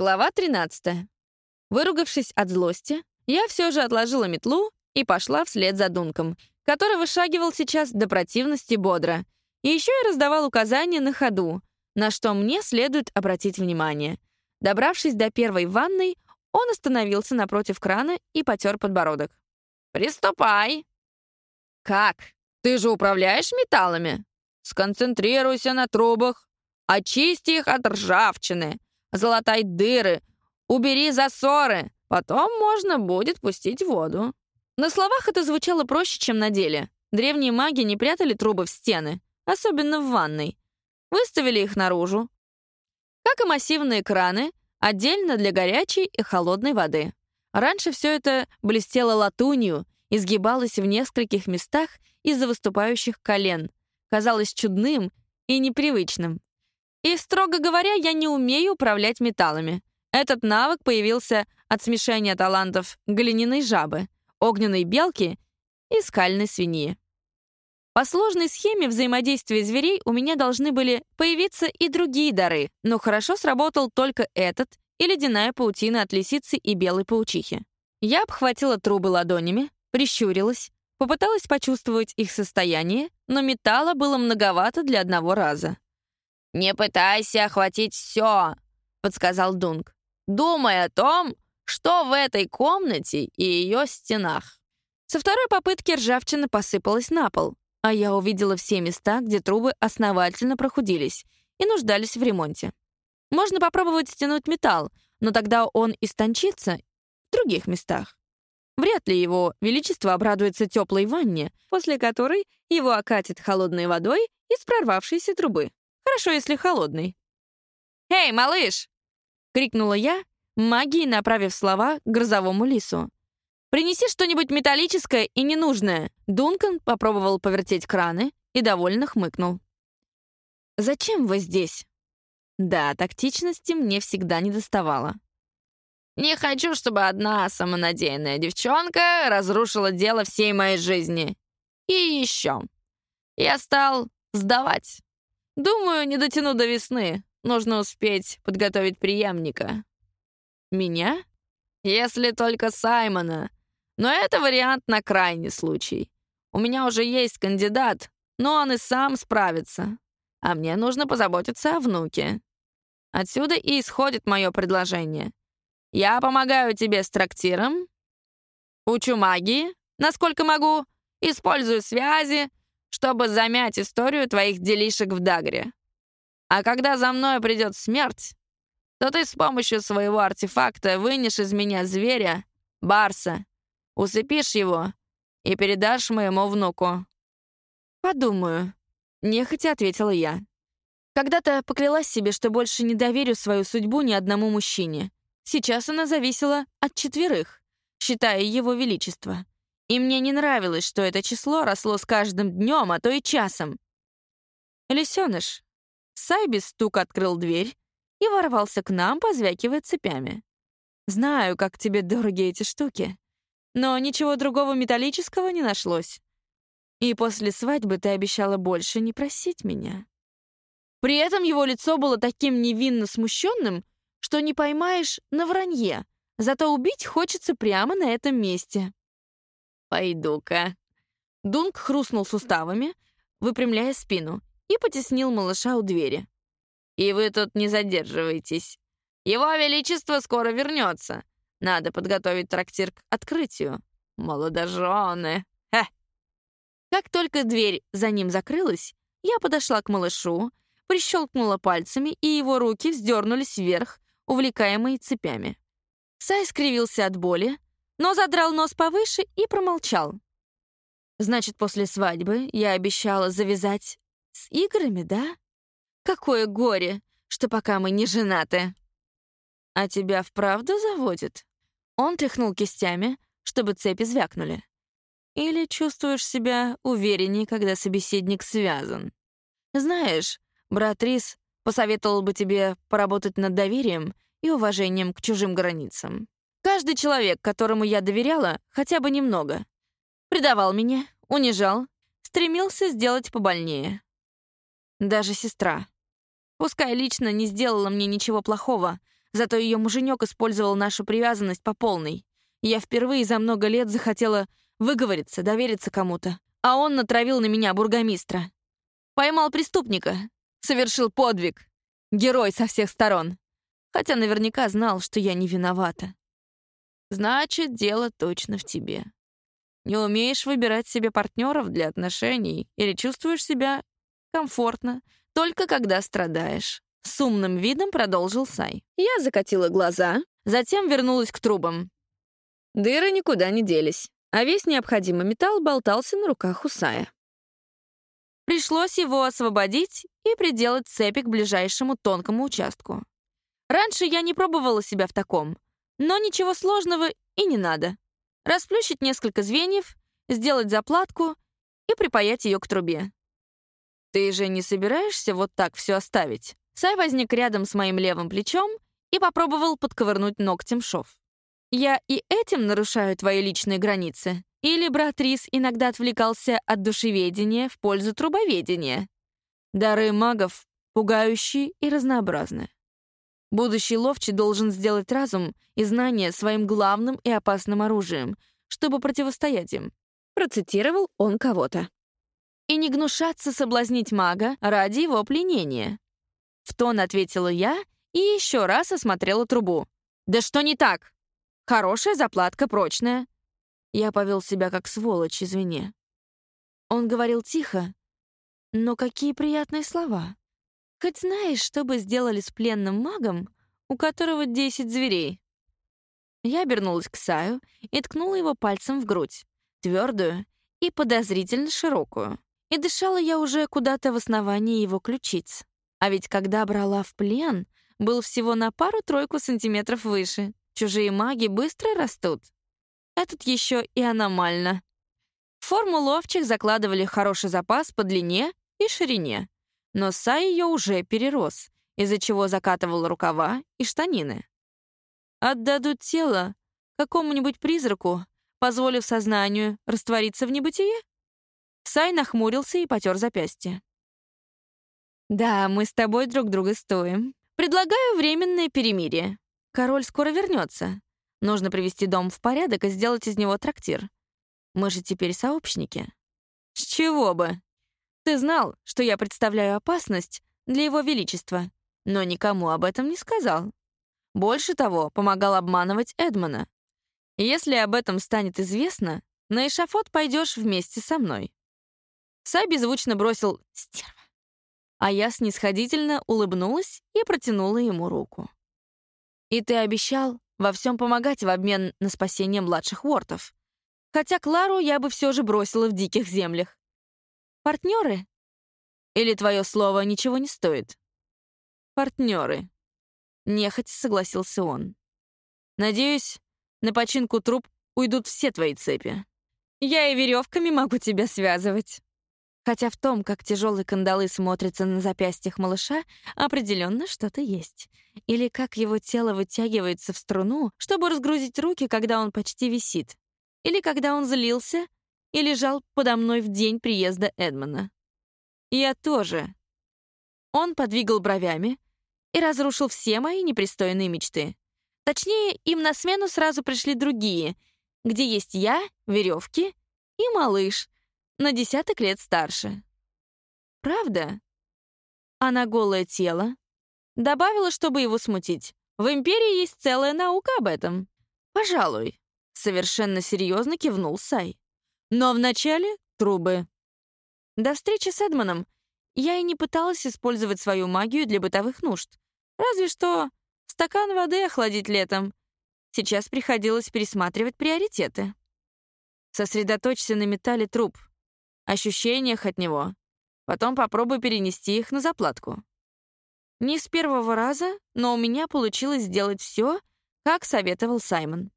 Глава 13. Выругавшись от злости, я все же отложила метлу и пошла вслед за Дунком, который вышагивал сейчас до противности бодро. И еще и раздавал указания на ходу, на что мне следует обратить внимание. Добравшись до первой ванной, он остановился напротив крана и потер подбородок. «Приступай!» «Как? Ты же управляешь металлами? Сконцентрируйся на трубах, очисти их от ржавчины, залатай дыры, убери засоры, потом можно будет пустить воду». На словах это звучало проще, чем на деле. Древние маги не прятали трубы в стены, особенно в ванной. Выставили их наружу. Как и массивные краны, отдельно для горячей и холодной воды. Раньше все это блестело латунью, изгибалось в нескольких местах из-за выступающих колен. Казалось чудным и непривычным. И, строго говоря, я не умею управлять металлами. Этот навык появился от смешения талантов глиняной жабы, огненной белки и скальной свиньи. По сложной схеме взаимодействия зверей у меня должны были появиться и другие дары, но хорошо сработал только этот и ледяная паутина от лисицы и белой паучихи. Я обхватила трубы ладонями, прищурилась, попыталась почувствовать их состояние, но металла было многовато для одного раза. «Не пытайся охватить все», — подсказал Дунк. «Думай о том, что в этой комнате и ее стенах». Со второй попытки ржавчина посыпалась на пол, а я увидела все места, где трубы основательно прохудились и нуждались в ремонте. Можно попробовать стянуть металл, но тогда он истончится в других местах. Вряд ли его величество обрадуется теплой ванне, после которой его окатит холодной водой из прорвавшейся трубы. Хорошо, если холодный. «Эй, малыш!» — крикнула я, магией направив слова к грозовому лису. «Принеси что-нибудь металлическое и ненужное». Дункан попробовал повертеть краны и довольно хмыкнул. «Зачем вы здесь?» Да, тактичности мне всегда не доставало. «Не хочу, чтобы одна самонадеянная девчонка разрушила дело всей моей жизни. И еще. Я стал сдавать. Думаю, не дотяну до весны. Нужно успеть подготовить преемника». «Меня?» «Если только Саймона. Но это вариант на крайний случай. У меня уже есть кандидат, но он и сам справится. А мне нужно позаботиться о внуке. Отсюда и исходит мое предложение. Я помогаю тебе с трактиром, учу магии, насколько могу, использую связи, чтобы замять историю твоих делишек в Дагре. А когда за мной придет смерть, то ты с помощью своего артефакта вынешь из меня зверя, барса, усыпишь его и передашь моему внуку». «Подумаю», — нехотя ответила я. Когда-то поклялась себе, что больше не доверю свою судьбу ни одному мужчине. Сейчас она зависела от четверых, считая его величество. И мне не нравилось, что это число росло с каждым днем, а то и часом. «Лисёныш». Сайби стук открыл дверь и ворвался к нам, позвякивая цепями. «Знаю, как тебе дороги эти штуки, но ничего другого металлического не нашлось. И после свадьбы ты обещала больше не просить меня». При этом его лицо было таким невинно смущенным, что не поймаешь на вранье, зато убить хочется прямо на этом месте. «Пойду-ка». Дунк хрустнул суставами, выпрямляя спину, и потеснил малыша у двери. «И вы тут не задерживайтесь. Его Величество скоро вернется. Надо подготовить трактир к открытию. Молодожены. Хе!» Как только дверь за ним закрылась, я подошла к малышу, прищелкнула пальцами, и его руки вздернулись вверх, увлекаемые цепями. Сай скривился от боли, но задрал нос повыше и промолчал. «Значит, после свадьбы я обещала завязать с играми, да? Какое горе, что пока мы не женаты!» «А тебя вправду заводит?» Он тряхнул кистями, чтобы цепи звякнули. «Или чувствуешь себя увереннее, когда собеседник связан?» «Знаешь, Брат Рис посоветовал бы тебе поработать над доверием и уважением к чужим границам. Каждый человек, которому я доверяла, хотя бы немного, предавал меня, унижал, стремился сделать побольнее. Даже сестра. Пускай лично не сделала мне ничего плохого, Зато ее муженек использовал нашу привязанность по полной. Я впервые за много лет захотела выговориться, довериться кому-то. А он натравил на меня бургомистра. Поймал преступника, совершил подвиг. Герой со всех сторон. Хотя наверняка знал, что я не виновата. Значит, дело точно в тебе. Не умеешь выбирать себе партнеров для отношений или чувствуешь себя комфортно, только когда страдаешь. С умным видом продолжил Сай. Я закатила глаза, затем вернулась к трубам. Дыры никуда не делись, а весь необходимый металл болтался на руках у Сая. Пришлось его освободить и приделать цепи к ближайшему тонкому участку. Раньше я не пробовала себя в таком, но ничего сложного и не надо. Расплющить несколько звеньев, сделать заплатку и припаять ее к трубе. «Ты же не собираешься вот так все оставить?» Сай возник рядом с моим левым плечом и попробовал подковырнуть ногтем шов. «Я и этим нарушаю твои личные границы? Или брат Рис иногда отвлекался от душеведения в пользу трубоведения? Дары магов пугающие и разнообразны. Будущий ловчий должен сделать разум и знания своим главным и опасным оружием, чтобы противостоять им. Процитировал он кого-то и не гнушаться соблазнить мага ради его пленения. В тон ответила я и еще раз осмотрела трубу. «Да что не так? Хорошая заплатка, прочная». Я повел себя как сволочь, извини. Он говорил тихо, но какие приятные слова. Хоть знаешь, что бы сделали с пленным магом, у которого десять зверей? Я обернулась к Саю и ткнула его пальцем в грудь, твердую и подозрительно широкую. И дышала я уже куда-то в основании его ключиц. А ведь когда брала в плен, был всего на пару-тройку сантиметров выше. Чужие маги быстро растут. Этот еще и аномально. В форму ловчих закладывали хороший запас по длине и ширине. Но Сай ее уже перерос, из-за чего закатывал рукава и штанины. Отдадут тело какому-нибудь призраку, позволив сознанию раствориться в небытие? Сай нахмурился и потер запястье. «Да, мы с тобой друг друга стоим. Предлагаю временное перемирие. Король скоро вернется. Нужно привести дом в порядок и сделать из него трактир. Мы же теперь сообщники». «С чего бы? Ты знал, что я представляю опасность для его величества, но никому об этом не сказал. Больше того, помогал обманывать Эдмона. Если об этом станет известно, на эшафот пойдешь вместе со мной. Сай беззвучно бросил «стерва». А я снисходительно улыбнулась и протянула ему руку. «И ты обещал во всем помогать в обмен на спасение младших вортов. Хотя Клару я бы все же бросила в диких землях. Партнеры? Или твое слово ничего не стоит?» «Партнеры», — нехотя согласился он. «Надеюсь, на починку труп уйдут все твои цепи. Я и веревками могу тебя связывать». Хотя в том, как тяжелые кандалы смотрятся на запястьях малыша, определенно что-то есть. Или как его тело вытягивается в струну, чтобы разгрузить руки, когда он почти висит. Или когда он злился и лежал подо мной в день приезда Эдмона. Я тоже. Он подвигал бровями и разрушил все мои непристойные мечты. Точнее, им на смену сразу пришли другие, где есть я, веревки и малыш — на десяток лет старше. Правда? А на голое тело? Добавила, чтобы его смутить. В Империи есть целая наука об этом. Пожалуй. Совершенно серьезно кивнул Сай. Но вначале трубы. До встречи с Эдмоном я и не пыталась использовать свою магию для бытовых нужд. Разве что стакан воды охладить летом. Сейчас приходилось пересматривать приоритеты. Сосредоточься на металле труб, ощущениях от него. Потом попробуй перенести их на заплатку. Не с первого раза, но у меня получилось сделать все, как советовал Саймон.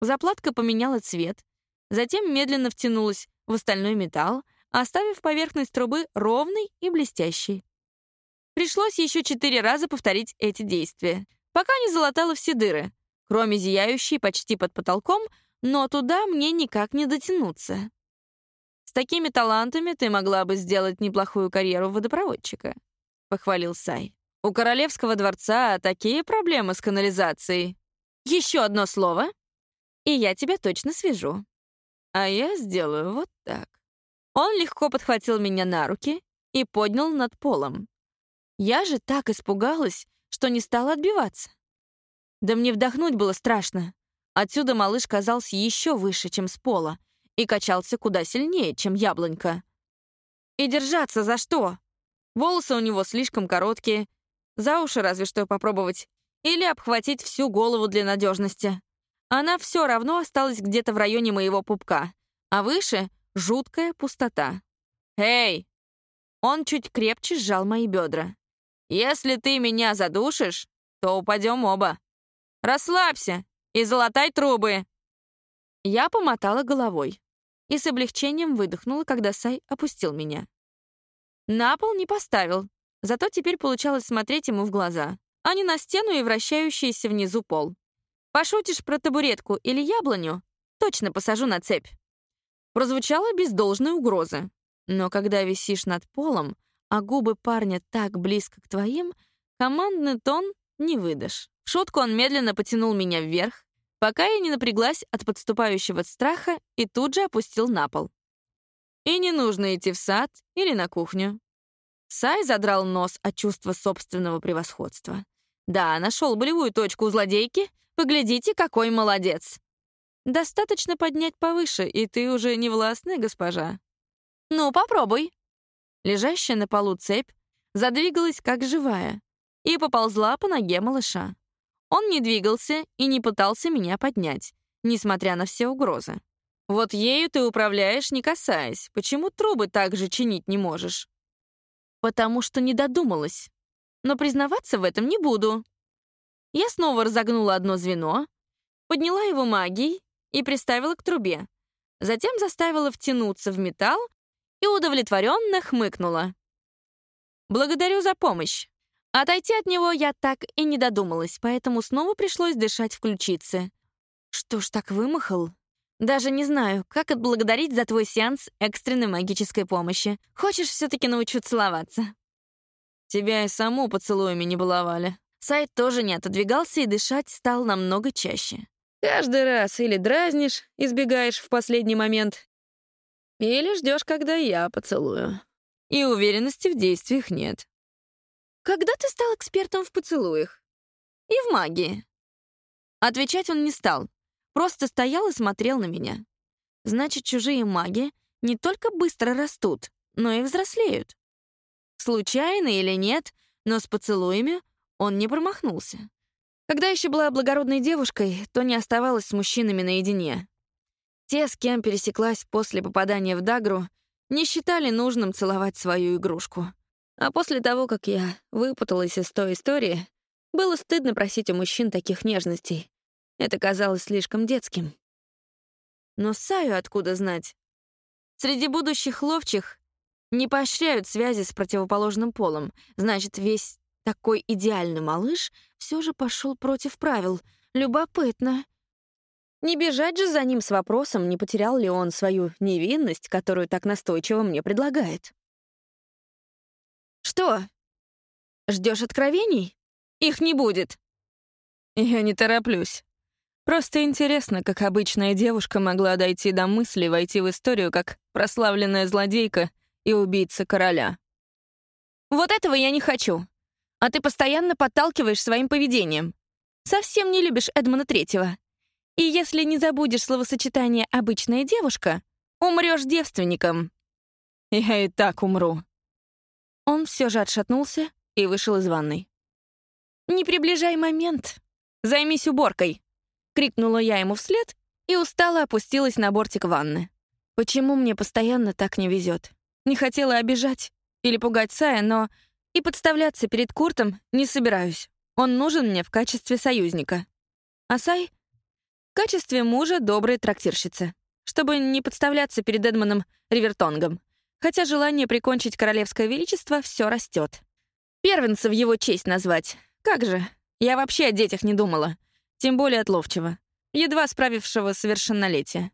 Заплатка поменяла цвет, затем медленно втянулась в остальной металл, оставив поверхность трубы ровной и блестящей. Пришлось еще четыре раза повторить эти действия, пока не залатала все дыры, кроме зияющей почти под потолком, но туда мне никак не дотянуться. С такими талантами ты могла бы сделать неплохую карьеру водопроводчика», — похвалил Сай. У королевского дворца такие проблемы с канализацией. Еще одно слово, и я тебя точно свяжу. А я сделаю вот так. Он легко подхватил меня на руки и поднял над полом. Я же так испугалась, что не стала отбиваться. Да мне вдохнуть было страшно. Отсюда малыш казался еще выше, чем с пола, и качался куда сильнее, чем яблонька. И держаться за что? Волосы у него слишком короткие, за уши разве что попробовать. Или обхватить всю голову для надежности. Она все равно осталась где-то в районе моего пупка. А выше — жуткая пустота. «Эй!» Он чуть крепче сжал мои бедра. «Если ты меня задушишь, то упадем оба. Расслабься и залатай трубы!» Я помотала головой и с облегчением выдохнула, когда Сай опустил меня. На пол не поставил, Зато теперь получалось смотреть ему в глаза, а не на стену и вращающийся внизу пол. Пошутишь про табуретку или яблоню? Точно посажу на цепь. Прозвучало без должной угрозы. Но когда висишь над полом, а губы парня так близко к твоим, командный тон не выдашь. В шутку он медленно потянул меня вверх, пока я не напряглась от подступающего страха и тут же опустил на пол. И не нужно идти в сад или на кухню. Сай задрал нос от чувства собственного превосходства. «Да, нашел болевую точку у злодейки. Поглядите, какой молодец!» «Достаточно поднять повыше, и ты уже не властная госпожа». «Ну, попробуй». Лежащая на полу цепь задвигалась, как живая, и поползла по ноге малыша. Он не двигался и не пытался меня поднять, несмотря на все угрозы. «Вот ею ты управляешь, не касаясь. Почему трубы так же чинить не можешь?» Потому что не додумалась. Но признаваться в этом не буду. Я снова разогнула одно звено, подняла его магией и приставила к трубе. Затем заставила втянуться в металл и удовлетворенно хмыкнула. «Благодарю за помощь. Отойти от него я так и не додумалась, поэтому снова пришлось дышать в ключице. Что ж так вымахал? Даже не знаю, как отблагодарить за твой сеанс экстренной магической помощи. Хочешь все-таки научу целоваться?» Тебя и саму поцелуями не баловали. Сайт тоже не отодвигался и дышать стал намного чаще. Каждый раз или дразнишь, избегаешь в последний момент, или ждешь, когда я поцелую. И уверенности в действиях нет. Когда ты стал экспертом в поцелуях? И в магии? Отвечать он не стал, Просто стоял и смотрел на меня. Значит, чужие маги не только быстро растут, но и взрослеют. Случайно или нет, но с поцелуями он не промахнулся. Когда еще была благородной девушкой, то не оставалась с мужчинами наедине. Те, с кем пересеклась после попадания в Дагру, не считали нужным целовать свою игрушку. А после того, как я выпуталась из той истории, было стыдно просить у мужчин таких нежностей. Это казалось слишком детским. Но Саю откуда знать? Среди будущих ловчих не поощряют связи с противоположным полом. Значит, весь такой идеальный малыш все же пошел против правил. Любопытно. Не бежать же за ним с вопросом, не потерял ли он свою невинность, которую так настойчиво мне предлагает. «Что? Ждешь откровений? Их не будет!» «Я не тороплюсь», Просто интересно, как обычная девушка могла дойти до мысли войти в историю как прославленная злодейка и убийца короля. «Вот этого я не хочу. А ты постоянно подталкиваешь своим поведением. Совсем не любишь Эдмона Третьего. И если не забудешь словосочетание «обычная девушка», умрешь девственником». Я и так умру. Он все же отшатнулся и вышел из ванной. «Не приближай момент. Займись уборкой». Крикнула я ему вслед и устало опустилась на бортик ванны. Почему мне постоянно так не везет? Не хотела обижать или пугать Сая, но и подставляться перед Куртом не собираюсь. Он нужен мне в качестве союзника. А Сай — в качестве мужа доброй трактирщицы, чтобы не подставляться перед Эдмоном Ривертонгом. Хотя желание прикончить королевское величество все растет. Первенца в его честь назвать. Как же? Я вообще о детях не думала. Тем более от ловчего, едва справившего совершеннолетие.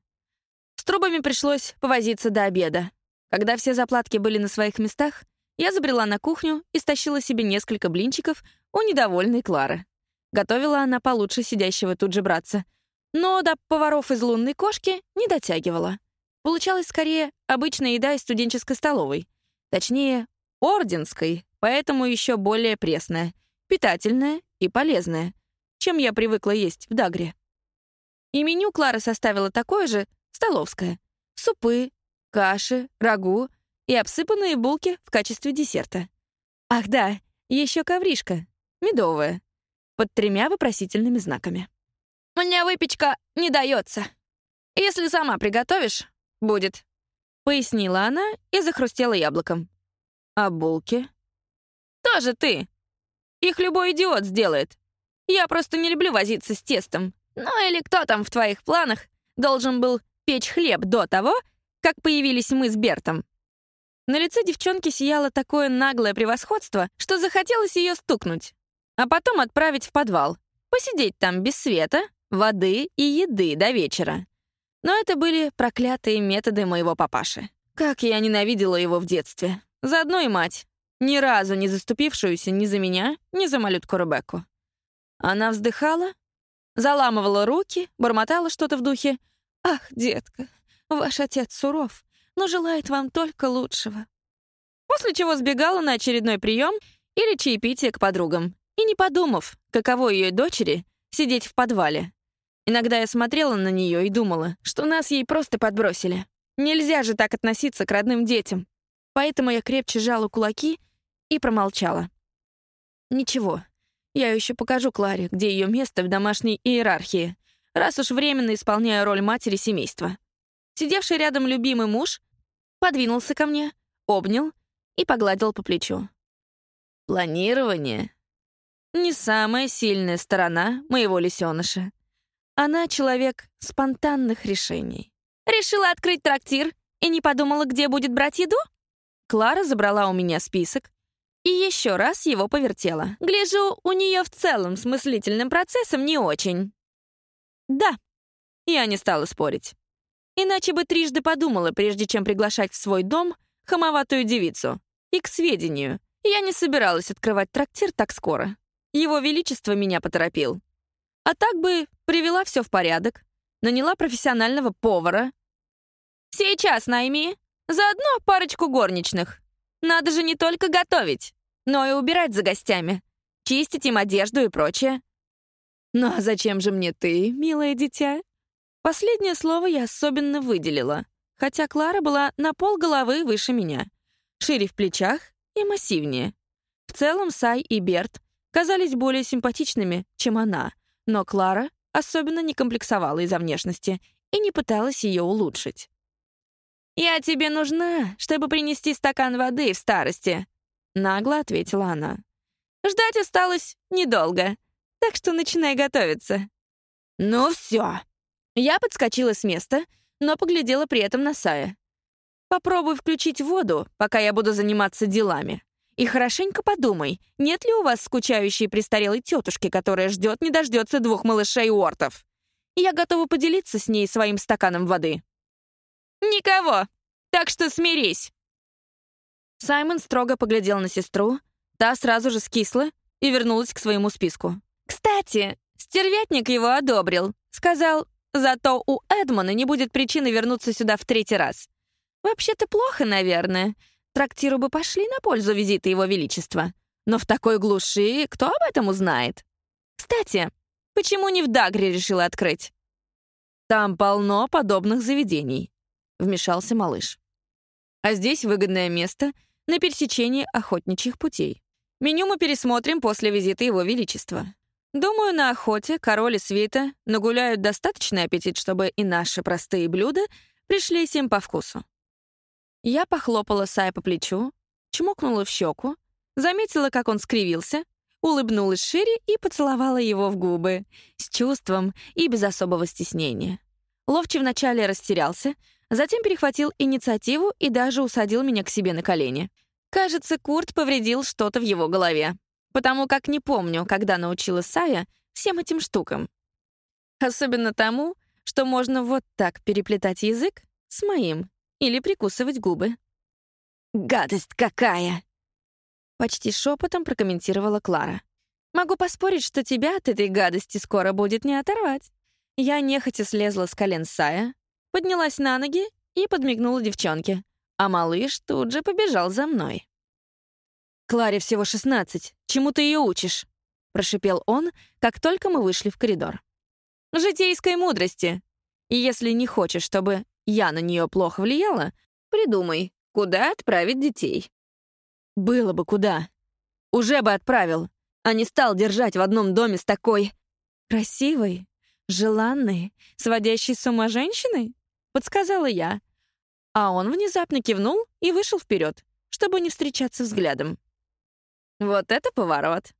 С трубами пришлось повозиться до обеда. Когда все заплатки были на своих местах, я забрела на кухню и стащила себе несколько блинчиков у недовольной Клары. Готовила она получше сидящего тут же братца. Но до поваров из лунной кошки не дотягивала. Получалась скорее обычная еда из студенческой столовой. Точнее, орденской, поэтому еще более пресная, питательная и полезная, чем я привыкла есть в Дагре. И меню Клара составила такое же, столовское. Супы, каши, рагу и обсыпанные булки в качестве десерта. Ах да, еще ковришка, медовая, под тремя вопросительными знаками. «Мне выпечка не дается. Если сама приготовишь, будет», — пояснила она и захрустела яблоком. «А булки?» «Тоже ты. Их любой идиот сделает. Я просто не люблю возиться с тестом. Ну или кто там в твоих планах должен был печь хлеб до того, как появились мы с Бертом?» На лице девчонки сияло такое наглое превосходство, что захотелось ее стукнуть, а потом отправить в подвал, посидеть там без света, воды и еды до вечера. Но это были проклятые методы моего папаши. Как я ненавидела его в детстве. Заодно и мать, ни разу не заступившуюся ни за меня, ни за малютку Ребекку. Она вздыхала, заламывала руки, бормотала что-то в духе «Ах, детка, ваш отец суров, но желает вам только лучшего». После чего сбегала на очередной прием или чаепитие к подругам, и не подумав, каково ее дочери сидеть в подвале. Иногда я смотрела на нее и думала, что нас ей просто подбросили. Нельзя же так относиться к родным детям. Поэтому я крепче жала кулаки и промолчала. Ничего, я еще покажу Кларе, где ее место в домашней иерархии, раз уж временно исполняю роль матери семейства. Сидевший рядом любимый муж подвинулся ко мне, обнял и погладил по плечу. Планирование — не самая сильная сторона моего лисеныша. Она человек спонтанных решений. Решила открыть трактир и не подумала, где будет брать еду? Клара забрала у меня список и еще раз его повертела. Гляжу, у нее в целом с мыслительным процессом не очень. Да, я не стала спорить. Иначе бы трижды подумала, прежде чем приглашать в свой дом хамоватую девицу. И к сведению, я не собиралась открывать трактир так скоро. Его Величество меня поторопил. А так бы привела все в порядок, наняла профессионального повара. «Сейчас найми. Заодно парочку горничных. Надо же не только готовить, но и убирать за гостями, чистить им одежду и прочее». «Ну а зачем же мне ты, милое дитя?» Последнее слово я особенно выделила, хотя Клара была на пол головы выше меня, шире в плечах и массивнее. В целом Сай и Берт казались более симпатичными, чем она — но Клара особенно не комплексовала из-за внешности и не пыталась ее улучшить. «Я тебе нужна, чтобы принести стакан воды в старости», — нагло ответила она. «Ждать осталось недолго, так что начинай готовиться». «Ну все». Я подскочила с места, но поглядела при этом на Сая. «Попробуй включить воду, пока я буду заниматься делами». И хорошенько подумай, нет ли у вас скучающей престарелой тетушки, которая ждет не дождется двух малышей Уортов? Я готова поделиться с ней своим стаканом воды». «Никого! Так что смирись!» Саймон строго поглядел на сестру, та сразу же скисла и вернулась к своему списку. «Кстати, стервятник его одобрил. Сказал, зато у Эдмона не будет причины вернуться сюда в третий раз. Вообще-то плохо, наверное. Трактиру бы пошли на пользу визита Его Величества. Но в такой глуши кто об этом узнает? Кстати, почему не в Дагре решила открыть? Там полно подобных заведений, — вмешался малыш. А здесь выгодное место на пересечении охотничьих путей. Меню мы пересмотрим после визита Его Величества. Думаю, на охоте король и свита нагуляют достаточный аппетит, чтобы и наши простые блюда пришлись им по вкусу. Я похлопала Сая по плечу, чмокнула в щеку, заметила, как он скривился, улыбнулась шире и поцеловала его в губы, с чувством и без особого стеснения. Ловчий вначале растерялся, затем перехватил инициативу и даже усадил меня к себе на колени. Кажется, Курт повредил что-то в его голове, потому как не помню, когда научила Сая всем этим штукам. Особенно тому, что можно вот так переплетать язык с моим или прикусывать губы. «Гадость какая!» Почти шепотом прокомментировала Клара. «Могу поспорить, что тебя от этой гадости скоро будет не оторвать». Я нехотя слезла с колен Сая, поднялась на ноги и подмигнула девчонке, а малыш тут же побежал за мной. «Кларе всего шестнадцать. Чему ты ее учишь?» — прошипел он, как только мы вышли в коридор. «Житейской мудрости. И если не хочешь, чтобы я на нее плохо влияла, придумай, куда отправить детей». «Было бы куда. Уже бы отправил, а не стал держать в одном доме с такой...» «Красивой, желанной, сводящей с ума женщиной?» — подсказала я. А он внезапно кивнул и вышел вперед, чтобы не встречаться взглядом. Вот это поворот.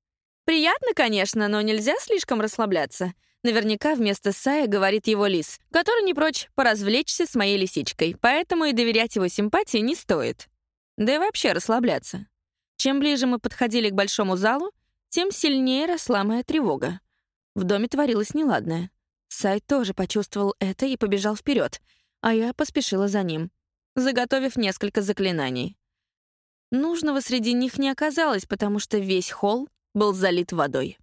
Приятно, конечно, но нельзя слишком расслабляться. Наверняка вместо Сая говорит его лис, который не прочь поразвлечься с моей лисичкой, поэтому и доверять его симпатии не стоит. Да и вообще расслабляться. Чем ближе мы подходили к большому залу, тем сильнее росла моя тревога. В доме творилось неладное. Сай тоже почувствовал это и побежал вперед, а я поспешила за ним, заготовив несколько заклинаний. Нужного среди них не оказалось, потому что весь холл был залит водой.